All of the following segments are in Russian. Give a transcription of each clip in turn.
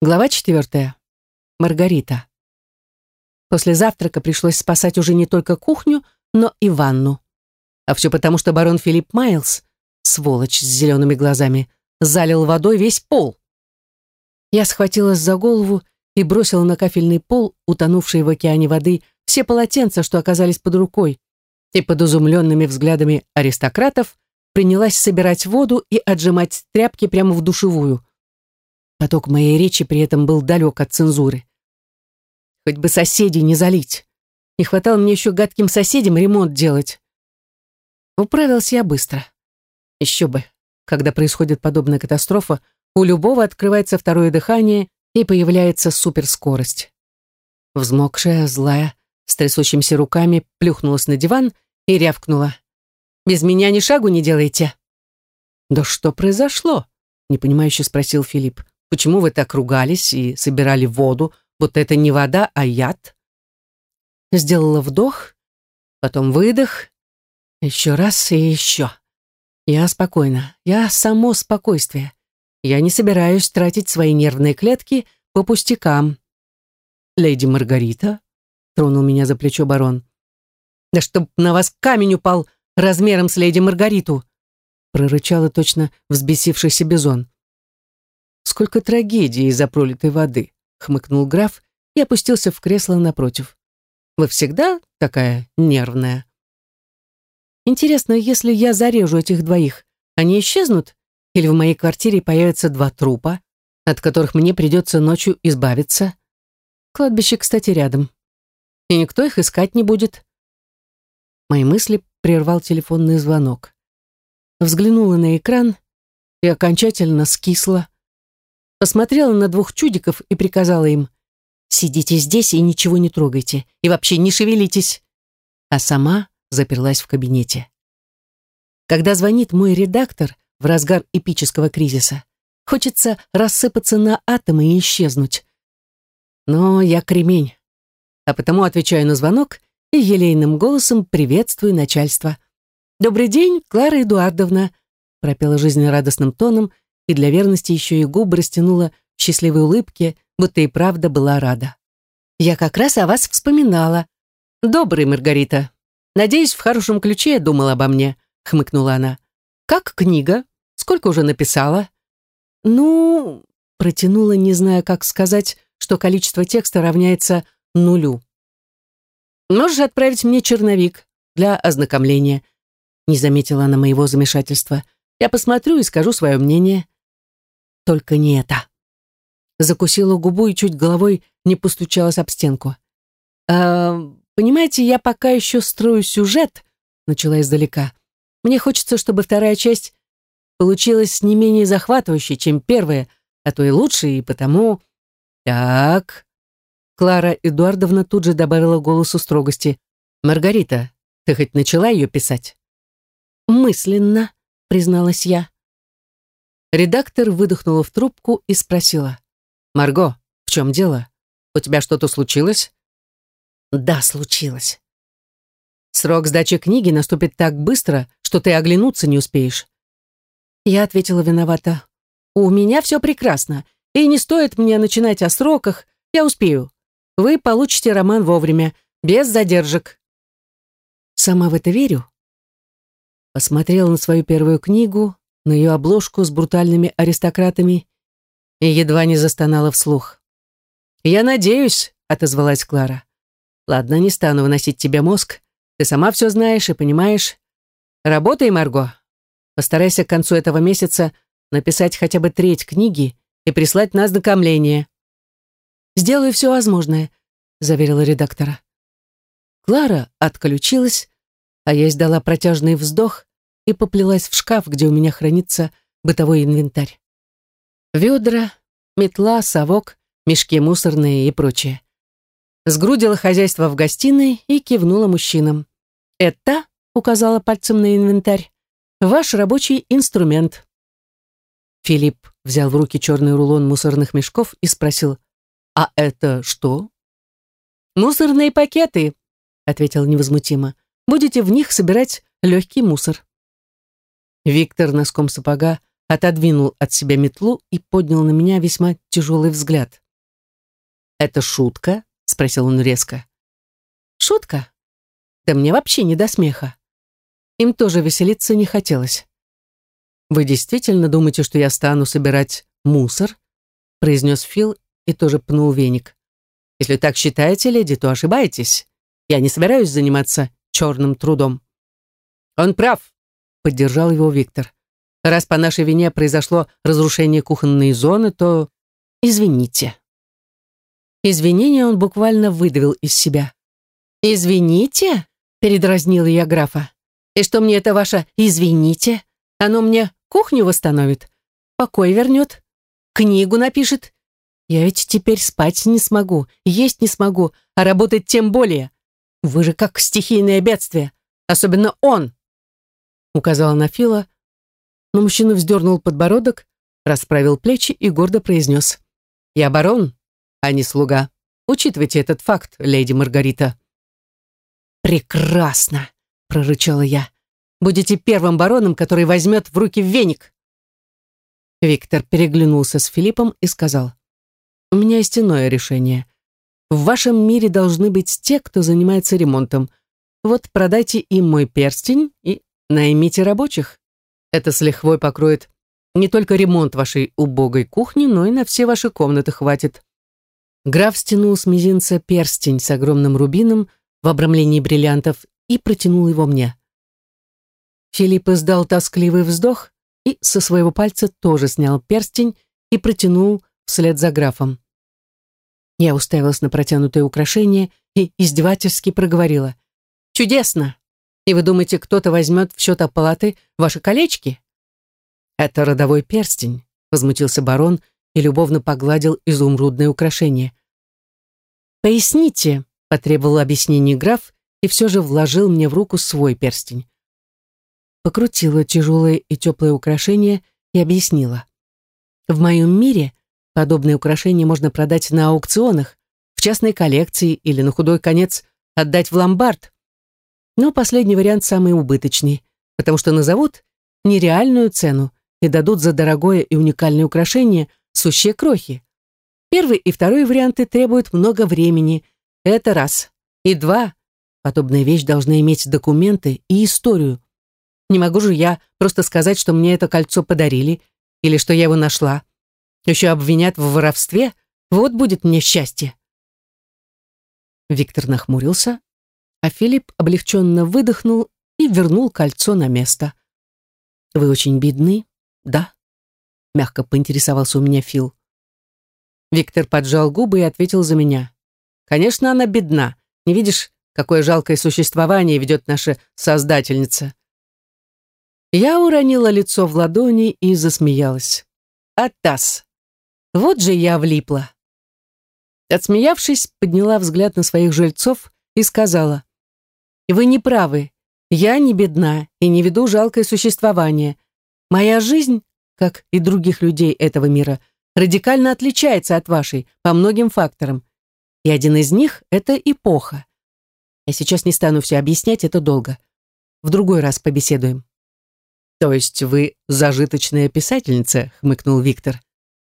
Глава четвертая. Маргарита. После завтрака пришлось спасать уже не только кухню, но и ванну. А все потому, что барон Филипп Майлз, сволочь с зелеными глазами, залил водой весь пол. Я схватилась за голову и бросила на кафельный пол, утонувший в океане воды, все полотенца, что оказались под рукой, и под изумленными взглядами аристократов принялась собирать воду и отжимать тряпки прямо в душевую. Поток моей речи при этом был далек от цензуры. Хоть бы соседей не залить. Не хватало мне еще гадким соседям ремонт делать. Управился я быстро. Еще бы, когда происходит подобная катастрофа, у любого открывается второе дыхание и появляется суперскорость. Взмокшая, злая, с трясущимися руками плюхнулась на диван и рявкнула. «Без меня ни шагу не делайте!» «Да что произошло?» — непонимающе спросил Филипп. Почему вы так ругались и собирали воду, будто это не вода, а яд? Сделала вдох, потом выдох, еще раз и еще. Я спокойна, я само спокойствие. Я не собираюсь тратить свои нервные клетки по пустякам. Леди Маргарита, тронул меня за плечо барон. Да чтоб на вас камень упал размером с леди Маргариту, прорычала точно взбесившийся бизон. Сколько трагедий из-за пролитой воды, хмыкнул граф и опустился в кресло напротив. Вы всегда такая нервная? Интересно, если я зарежу этих двоих, они исчезнут? Или в моей квартире появятся два трупа, от которых мне придется ночью избавиться? Кладбище, кстати, рядом. И никто их искать не будет. Мои мысли прервал телефонный звонок. Взглянула на экран и окончательно скисла посмотрела на двух чудиков и приказала им «Сидите здесь и ничего не трогайте, и вообще не шевелитесь», а сама заперлась в кабинете. Когда звонит мой редактор в разгар эпического кризиса, хочется рассыпаться на атомы и исчезнуть. Но я кремень, а потому отвечаю на звонок и елейным голосом приветствую начальство. «Добрый день, Клара Эдуардовна», пропела жизнерадостным тоном и для верности еще и губы растянула в счастливой улыбке, будто и правда была рада. «Я как раз о вас вспоминала. Добрый, Маргарита. Надеюсь, в хорошем ключе думала обо мне», — хмыкнула она. «Как книга? Сколько уже написала?» «Ну...» — протянула, не зная, как сказать, что количество текста равняется нулю. «Можешь отправить мне черновик для ознакомления», — не заметила она моего замешательства. «Я посмотрю и скажу свое мнение». Только не это. Закусила губу и чуть головой не постучалась об стенку. «Э, «Понимаете, я пока еще строю сюжет», — начала издалека. «Мне хочется, чтобы вторая часть получилась не менее захватывающей, чем первая, а то и лучше, и потому...» «Так...» Клара Эдуардовна тут же добавила голосу строгости. «Маргарита, ты хоть начала ее писать?» «Мысленно», — призналась я. Редактор выдохнула в трубку и спросила. «Марго, в чем дело? У тебя что-то случилось?» «Да, случилось». «Срок сдачи книги наступит так быстро, что ты оглянуться не успеешь». Я ответила виновата. «У меня все прекрасно, и не стоит мне начинать о сроках, я успею. Вы получите роман вовремя, без задержек». Сама в это верю. Посмотрела на свою первую книгу, на ее обложку с брутальными аристократами и едва не застонала вслух. «Я надеюсь», — отозвалась Клара. «Ладно, не стану выносить тебе мозг. Ты сама все знаешь и понимаешь. Работай, Марго. Постарайся к концу этого месяца написать хотя бы треть книги и прислать на ознакомление». «Сделаю все возможное», — заверила редактора. Клара отключилась, а я издала протяжный вздох и поплелась в шкаф, где у меня хранится бытовой инвентарь. Ведра, метла, совок, мешки мусорные и прочее. Сгрудила хозяйство в гостиной и кивнула мужчинам. «Это», — указала пальцем на инвентарь, — «ваш рабочий инструмент». Филипп взял в руки черный рулон мусорных мешков и спросил, «А это что?» «Мусорные пакеты», — ответил невозмутимо. «Будете в них собирать легкий мусор». Виктор носком сапога отодвинул от себя метлу и поднял на меня весьма тяжелый взгляд. «Это шутка?» — спросил он резко. «Шутка? Да мне вообще не до смеха. Им тоже веселиться не хотелось». «Вы действительно думаете, что я стану собирать мусор?» — произнес Фил и тоже пнул веник. «Если так считаете, леди, то ошибаетесь. Я не собираюсь заниматься черным трудом». «Он прав», — поддержал его Виктор. «Раз по нашей вине произошло разрушение кухонной зоны, то извините». Извинения он буквально выдавил из себя. «Извините?» — передразнила я графа. «И что мне это ваше «извините»? Оно мне кухню восстановит, покой вернет, книгу напишет. Я ведь теперь спать не смогу, есть не смогу, а работать тем более. Вы же как стихийное бедствие, особенно он!» Указала на Фила, но мужчина вздернул подбородок, расправил плечи и гордо произнес. «Я барон, а не слуга. Учитывайте этот факт, леди Маргарита». «Прекрасно!» — прорычала я. «Будете первым бароном, который возьмет в руки веник». Виктор переглянулся с Филиппом и сказал. «У меня есть иное решение. В вашем мире должны быть те, кто занимается ремонтом. Вот продайте им мой перстень и наймите рабочих. Это с лихвой покроет не только ремонт вашей убогой кухни, но и на все ваши комнаты хватит. Граф стянул с мизинца перстень с огромным рубином в обрамлении бриллиантов и протянул его мне. Филипп издал тоскливый вздох и со своего пальца тоже снял перстень и протянул вслед за графом. Я уставилась на протянутое украшение и издевательски проговорила. «Чудесно! И вы думаете, кто-то возьмет в счет оплаты ваши колечки?» «Это родовой перстень», — возмутился барон и любовно погладил изумрудное украшение. «Поясните», — потребовал объяснений граф и все же вложил мне в руку свой перстень. Покрутила тяжелое и теплое украшение и объяснила. «В моем мире подобные украшения можно продать на аукционах, в частной коллекции или на худой конец отдать в ломбард. Но последний вариант самый убыточный, потому что назовут нереальную цену и дадут за дорогое и уникальное украшение сущие крохи. Первый и второй варианты требуют много времени. Это раз. И два. Подобная вещь должна иметь документы и историю. Не могу же я просто сказать, что мне это кольцо подарили или что я его нашла. Еще обвинят в воровстве. Вот будет мне счастье. Виктор нахмурился, а Филипп облегченно выдохнул и вернул кольцо на место. «Вы очень бедны, да?» Мягко поинтересовался у меня Фил. Виктор поджал губы и ответил за меня. «Конечно, она бедна. Не видишь, какое жалкое существование ведет наша создательница?» Я уронила лицо в ладони и засмеялась. «Атас! Вот же я влипла!» Отсмеявшись, подняла взгляд на своих жильцов и сказала, «Вы не правы. Я не бедна и не веду жалкое существование. Моя жизнь, как и других людей этого мира, радикально отличается от вашей по многим факторам. И один из них — это эпоха. Я сейчас не стану все объяснять, это долго. В другой раз побеседуем. То есть вы зажиточная писательница, хмыкнул Виктор.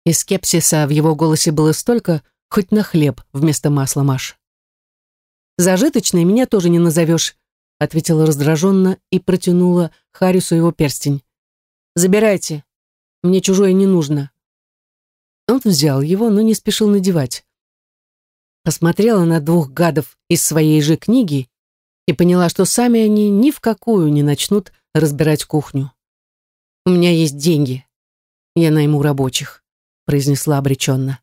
И скепсиса в его голосе было столько, хоть на хлеб вместо масла маш. Зажиточной меня тоже не назовешь, ответила раздраженно и протянула Харису его перстень. Забирайте. Мне чужое не нужно. Он взял его, но не спешил надевать. Посмотрела на двух гадов из своей же книги и поняла, что сами они ни в какую не начнут разбирать кухню. «У меня есть деньги. Я найму рабочих», — произнесла обреченно.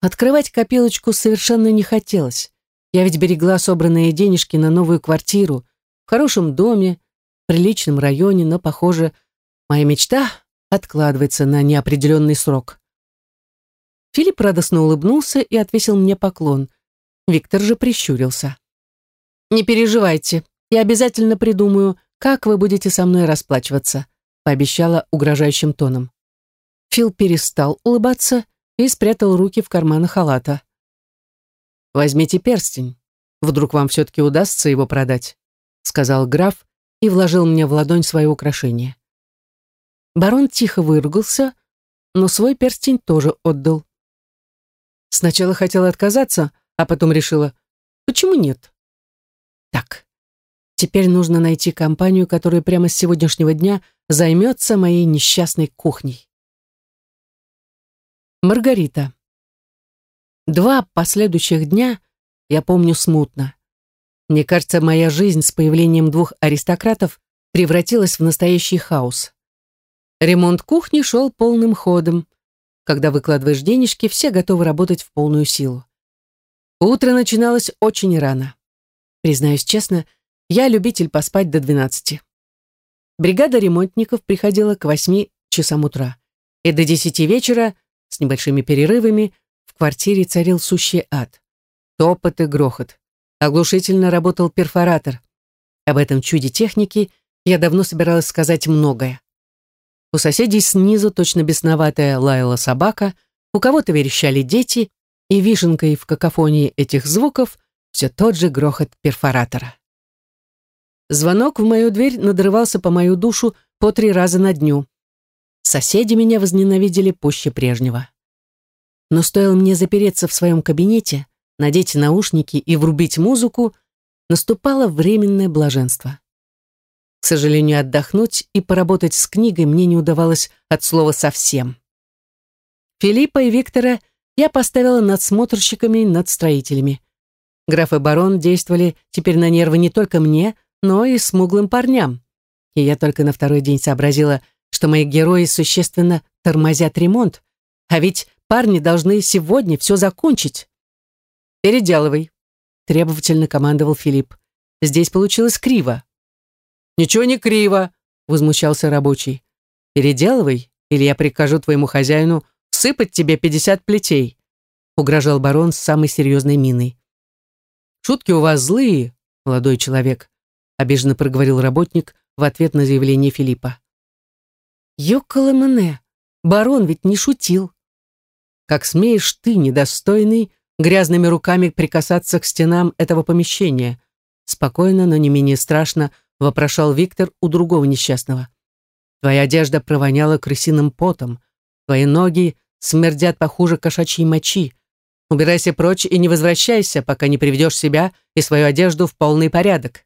Открывать копилочку совершенно не хотелось. Я ведь берегла собранные денежки на новую квартиру, в хорошем доме, в приличном районе, но, похоже, моя мечта откладывается на неопределенный срок. Филипп радостно улыбнулся и отвесил мне поклон. Виктор же прищурился. «Не переживайте, я обязательно придумаю, как вы будете со мной расплачиваться», пообещала угрожающим тоном. Фил перестал улыбаться и спрятал руки в карманы халата. «Возьмите перстень. Вдруг вам все-таки удастся его продать», сказал граф и вложил мне в ладонь свое украшение. Барон тихо выругался, но свой перстень тоже отдал. Сначала хотела отказаться, а потом решила, почему нет? Так, теперь нужно найти компанию, которая прямо с сегодняшнего дня займется моей несчастной кухней. Маргарита. Два последующих дня я помню смутно. Мне кажется, моя жизнь с появлением двух аристократов превратилась в настоящий хаос. Ремонт кухни шел полным ходом. Когда выкладываешь денежки, все готовы работать в полную силу. Утро начиналось очень рано. Признаюсь честно, я любитель поспать до 12. Бригада ремонтников приходила к 8 часам утра. И до 10 вечера, с небольшими перерывами, квартире царил сущий ад. Топот и грохот. Оглушительно работал перфоратор. Об этом чуде техники я давно собиралась сказать многое. У соседей снизу точно бесноватая лаяла собака, у кого-то верещали дети, и вишенкой в какофонии этих звуков все тот же грохот перфоратора. Звонок в мою дверь надрывался по мою душу по три раза на дню. Соседи меня возненавидели пуще прежнего. Но стоило мне запереться в своем кабинете, надеть наушники и врубить музыку, наступало временное блаженство. К сожалению, отдохнуть и поработать с книгой мне не удавалось от слова совсем. Филиппа и Виктора я поставила надсмотрщиками над строителями. Граф и барон действовали теперь на нервы не только мне, но и смуглым парням. И я только на второй день сообразила, что мои герои существенно тормозят ремонт, а ведь парни должны сегодня все закончить. «Переделывай», — требовательно командовал Филипп. «Здесь получилось криво». «Ничего не криво», — возмущался рабочий. «Переделывай, или я прикажу твоему хозяину сыпать тебе пятьдесят плетей», — угрожал барон с самой серьезной миной. «Шутки у вас злые, молодой человек», — обиженно проговорил работник в ответ на заявление Филиппа. «Ёкало мне, барон ведь не шутил». «Как смеешь ты, недостойный, грязными руками прикасаться к стенам этого помещения?» Спокойно, но не менее страшно вопрошал Виктор у другого несчастного. Твоя одежда провоняла крысиным потом, твои ноги смердят похуже кошачьей мочи. Убирайся прочь и не возвращайся, пока не приведешь себя и свою одежду в полный порядок.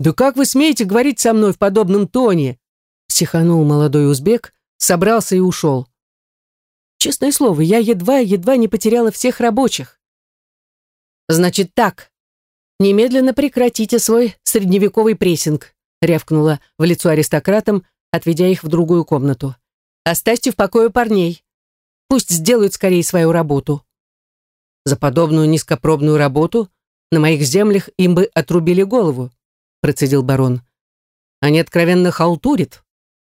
«Да как вы смеете говорить со мной в подобном тоне?» психанул молодой узбек, собрался и ушел. Честное слово, я едва-едва не потеряла всех рабочих. «Значит так», «Немедленно прекратите свой средневековый прессинг», рявкнула в лицо аристократам, отведя их в другую комнату. «Оставьте в покое парней. Пусть сделают скорее свою работу». За подобную низкопробную работу на моих землях им бы отрубили голову, процедил барон. Они откровенно халтурят.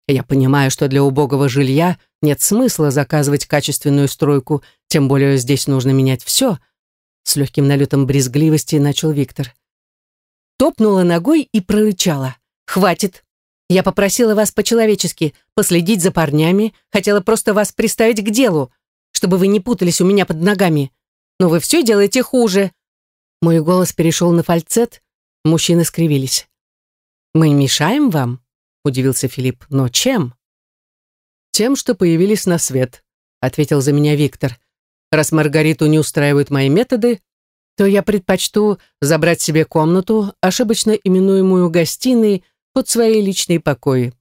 Я понимаю, что для убогого жилья нет смысла заказывать качественную стройку, тем более здесь нужно менять все — с легким налетом брезгливости начал Виктор. Топнула ногой и прорычала. «Хватит! Я попросила вас по-человечески последить за парнями, хотела просто вас приставить к делу, чтобы вы не путались у меня под ногами. Но вы все делаете хуже». Мой голос перешел на фальцет, мужчины скривились. «Мы мешаем вам?» — удивился Филипп. «Но чем?» «Тем, что появились на свет», — ответил за меня Виктор. Раз Маргариту не устраивают мои методы, то я предпочту забрать себе комнату, ошибочно именуемую гостиной, под свои личные покои.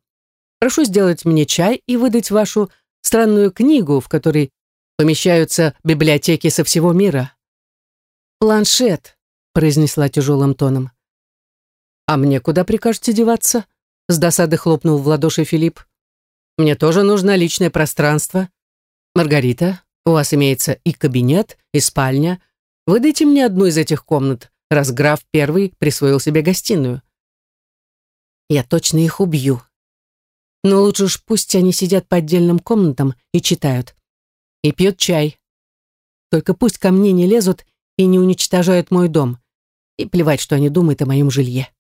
Прошу сделать мне чай и выдать вашу странную книгу, в которой помещаются библиотеки со всего мира. «Планшет», — произнесла тяжелым тоном. «А мне куда прикажете деваться?» — с досады хлопнул в ладоши Филипп. «Мне тоже нужно личное пространство. Маргарита, у вас имеется и кабинет, и спальня. Выдайте мне одну из этих комнат, раз граф первый присвоил себе гостиную. Я точно их убью. Но лучше уж пусть они сидят по отдельным комнатам и читают. И пьют чай. Только пусть ко мне не лезут и не уничтожают мой дом. И плевать, что они думают о моем жилье.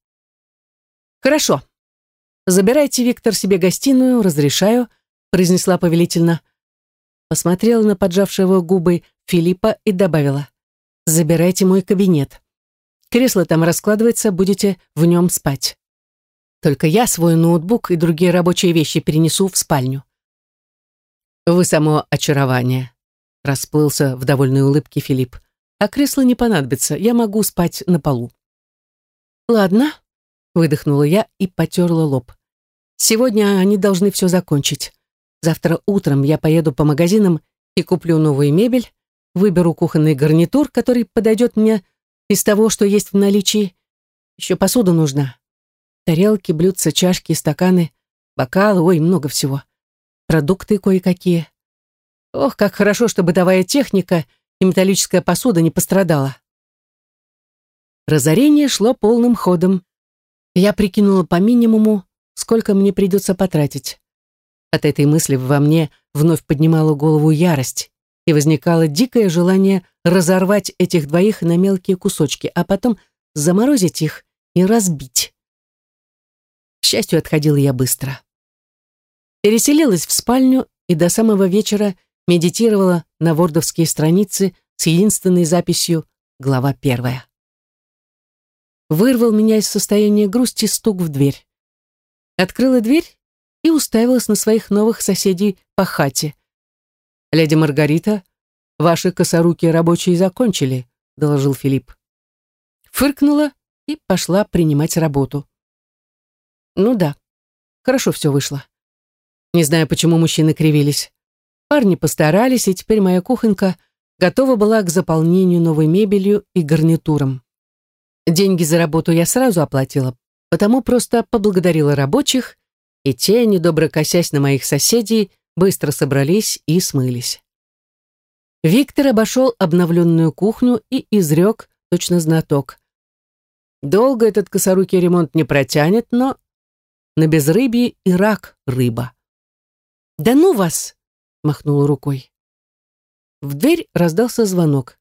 Хорошо. Забирайте, Виктор, себе гостиную, разрешаю, произнесла повелительно посмотрела на поджавшего губы Филиппа и добавила, «Забирайте мой кабинет. Кресло там раскладывается, будете в нем спать». Только я свой ноутбук и другие рабочие вещи перенесу в спальню. Вы само очарование, расплылся в довольной улыбке Филипп. А кресло не понадобится, я могу спать на полу. Ладно, выдохнула я и потерла лоб. Сегодня они должны все закончить. Завтра утром я поеду по магазинам и куплю новую мебель, выберу кухонный гарнитур, который подойдет мне из того, что есть в наличии. Еще посуда нужна. Тарелки, блюдца, чашки, стаканы, бокалы, ой, много всего. Продукты кое-какие. Ох, как хорошо, что бытовая техника и металлическая посуда не пострадала. Разорение шло полным ходом. Я прикинула по минимуму, сколько мне придется потратить. От этой мысли во мне вновь поднимала голову ярость, и возникало дикое желание разорвать этих двоих на мелкие кусочки, а потом заморозить их и разбить. К счастью, отходила я быстро. Переселилась в спальню и до самого вечера медитировала на вордовские страницы с единственной записью «Глава первая». Вырвал меня из состояния грусти стук в дверь. Открыла дверь и уставилась на своих новых соседей по хате. «Леди Маргарита, ваши косоруки рабочие закончили», — доложил Филипп. Фыркнула и пошла принимать работу. Ну да, хорошо все вышло. Не знаю, почему мужчины кривились. Парни постарались, и теперь моя кухонька готова была к заполнению новой мебелью и гарнитуром. Деньги за работу я сразу оплатила, потому просто поблагодарила рабочих и те, недобро косясь на моих соседей, быстро собрались и смылись. Виктор обошел обновленную кухню и изрек, точно знаток. Долго этот косорукий ремонт не протянет, но на безрыбье и рак рыба. «Да ну вас!» — махнула рукой. В дверь раздался звонок.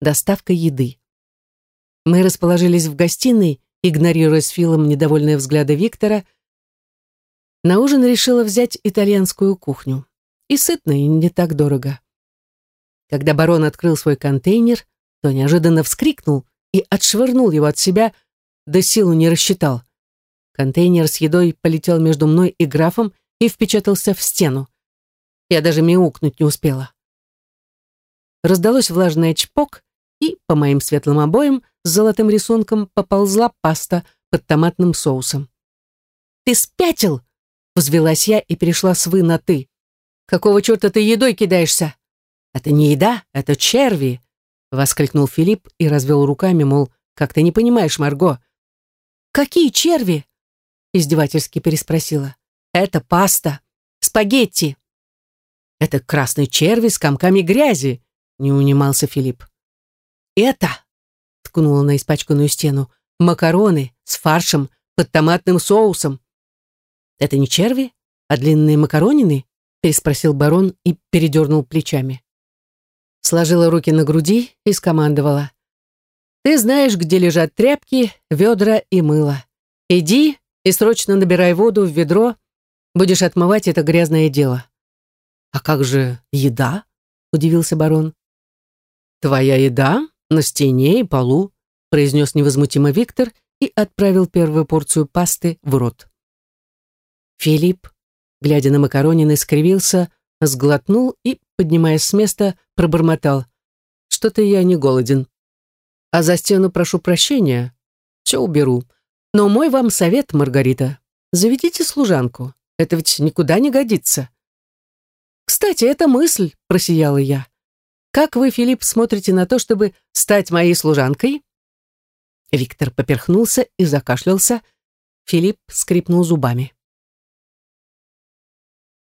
Доставка еды. Мы расположились в гостиной, игнорируя с Филом недовольные взгляды Виктора, на ужин решила взять итальянскую кухню. И сытно, и не так дорого. Когда барон открыл свой контейнер, то неожиданно вскрикнул и отшвырнул его от себя, да силу не рассчитал. Контейнер с едой полетел между мной и графом и впечатался в стену. Я даже мяукнуть не успела. Раздалось влажное чпок, и по моим светлым обоям с золотым рисунком поползла паста под томатным соусом. «Ты спятил!» Взвелась я и перешла с «вы» на «ты». «Какого черта ты едой кидаешься?» «Это не еда, это черви!» Воскликнул Филипп и развел руками, мол, «Как ты не понимаешь, Марго?» «Какие черви?» Издевательски переспросила. «Это паста. Спагетти». «Это красные черви с комками грязи», не унимался Филипп. «Это», ткнула на испачканную стену, «макароны с фаршем под томатным соусом. «Это не черви, а длинные макаронины?» переспросил барон и передернул плечами. Сложила руки на груди и скомандовала. «Ты знаешь, где лежат тряпки, ведра и мыло. Иди и срочно набирай воду в ведро, будешь отмывать это грязное дело». «А как же еда?» — удивился барон. «Твоя еда на стене и полу», — произнес невозмутимо Виктор и отправил первую порцию пасты в рот. Филипп, глядя на макаронины, скривился, сглотнул и, поднимаясь с места, пробормотал. «Что-то я не голоден. А за стену прошу прощения. Все уберу. Но мой вам совет, Маргарита, заведите служанку. Это ведь никуда не годится». «Кстати, это мысль», — просияла я. «Как вы, Филипп, смотрите на то, чтобы стать моей служанкой?» Виктор поперхнулся и закашлялся. Филипп скрипнул зубами.